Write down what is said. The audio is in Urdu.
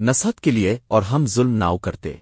نصحت کے لیے اور ہم ظلم ناؤ کرتے۔